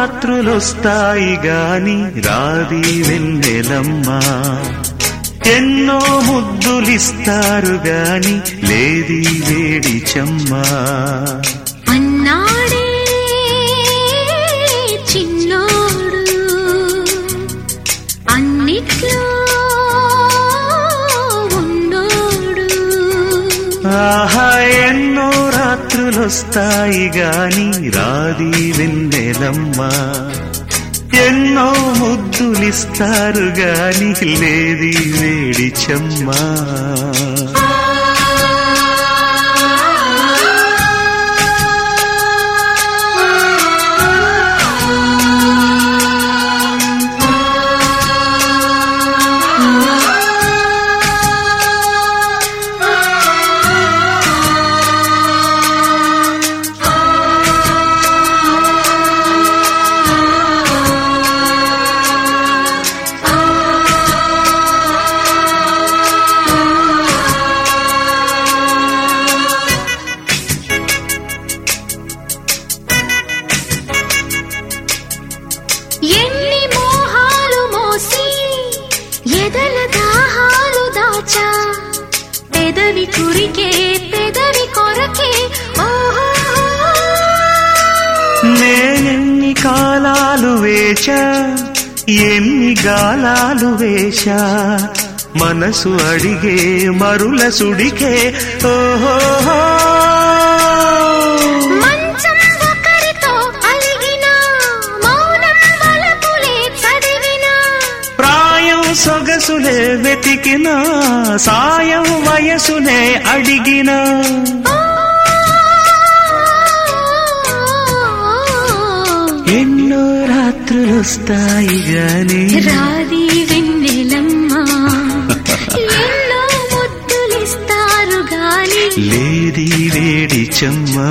రాత్రులొస్తాయి గాని రాది వెన్నెలమ్మా. ఎన్నో ముద్దులిస్తారు గాని లేది వేడి చెమ్మా. అన్నాడే చిన్నోడు అన్నిట్లో ఉన్నోడు ఆహా ఎన్నో రాత్రులొస్తాయి గాని రాది వెన్నెలమ్మా. ఎన్నో ముద్దులిస్తారు గాని లేది వేడి చెమ్మా. పెదల దాహాలు దాచా పెదవి కురికే పెదవి కొరకే నేనెన్ని కాలాలు వేచా ఎన్ని గాలాలు వేశా మనసు అడిగే మరుల సుడికే ఓహో సొగసులే వెతికిన సాయం వయసునే అడిగిన. ఎన్నో రాత్రులొస్తాయి గాని. రాది వెన్నెలమ్మ. ఎన్నో ముద్దులిస్తారు గాని. లేది వేడి చెమ్మా.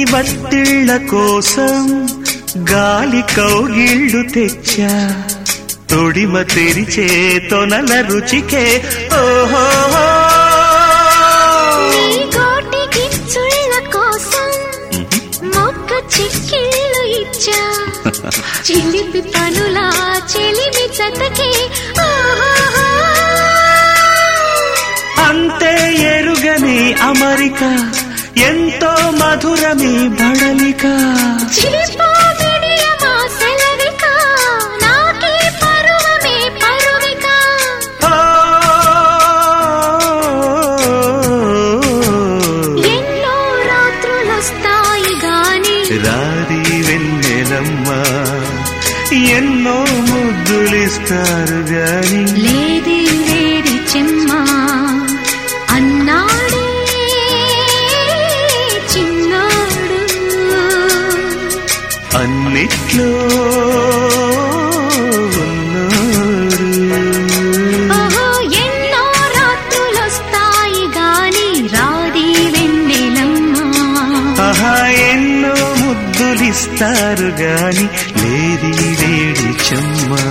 గట్టి బత్తిళ్ళ కోసం గాలి కౌగిళ్ళు తెచ్చా. తొడిమ తెరిచే తొనల రుచికే ఓహో! చిలిపి పనులా చెలిమి చతకి అంతే ఎరుగని అమరిక. ఎంతో మధురమి బడలిక. వెన్నెలమ్మా ఎన్నో ముద్దులిస్తారు గాని. లేది వేడి చెమ్మా ఉన్నాడు ఓహో ఎన్నో రాత్రులొస్తాయి గాని రాది వెన్నెలమ్మా. ఆహా ఎన్నో ముద్దులిస్తారు గాని లేది వేడి చెమ్మా.